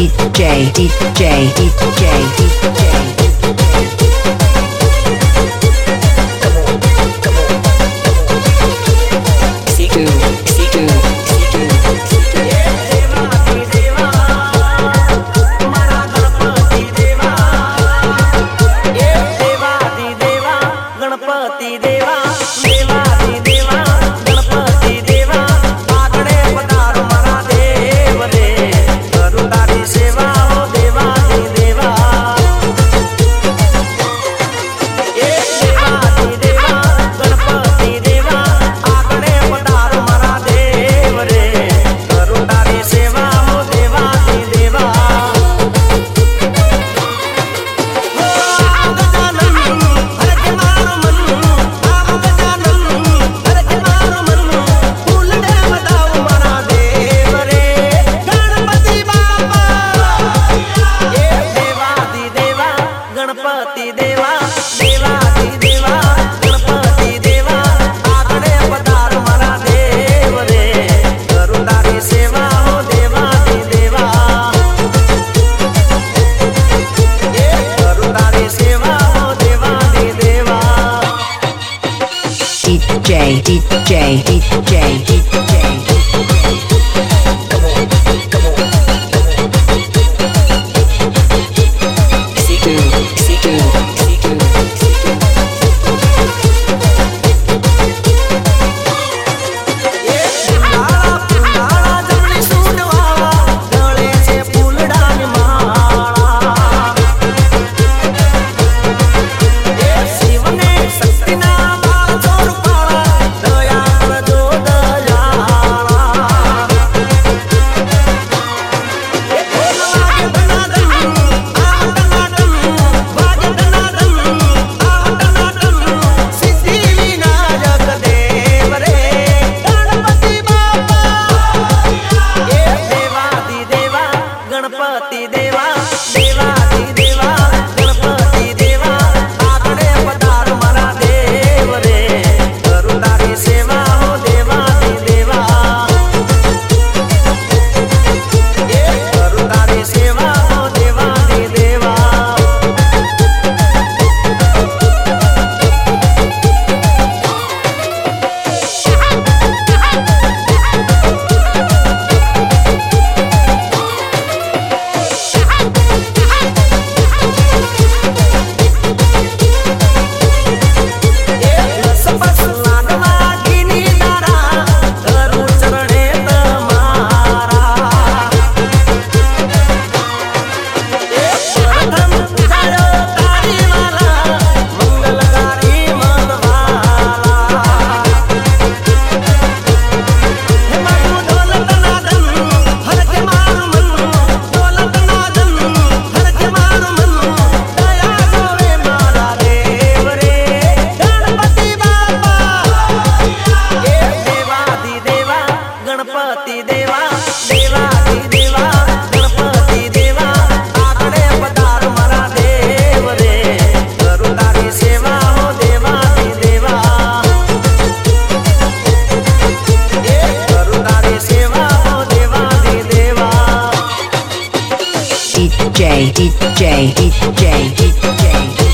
DJ, DJ, DJ, DJ. C2, C2, C2, Ganpati देवा गणपती देवा देवादी देवा गणपती देवा आकडे पधार मरा देव रे करू तारी सेवा हो देवादी देवा करू तारी सेवा हो देवादी देवा DJ, DJ, DJ, DJ. C2, Ganpati देवा गणपती देवा देवा देवा पधार देव रे. करू तारी सेवा देवा. ए करू तारी सेवा हो देवादी देवा. DJ, DJ, DJ, DJ.